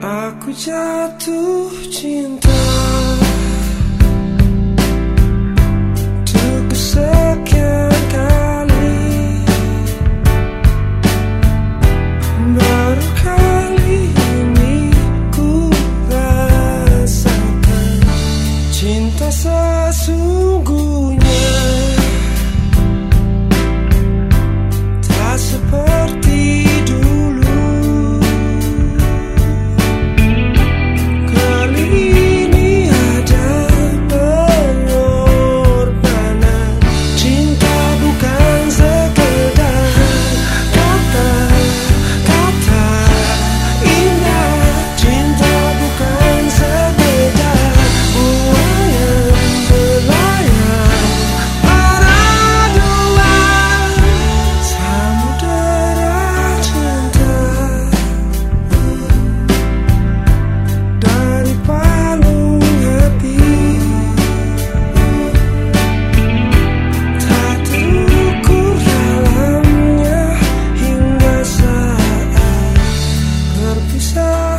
Aku jatuh cinta 下。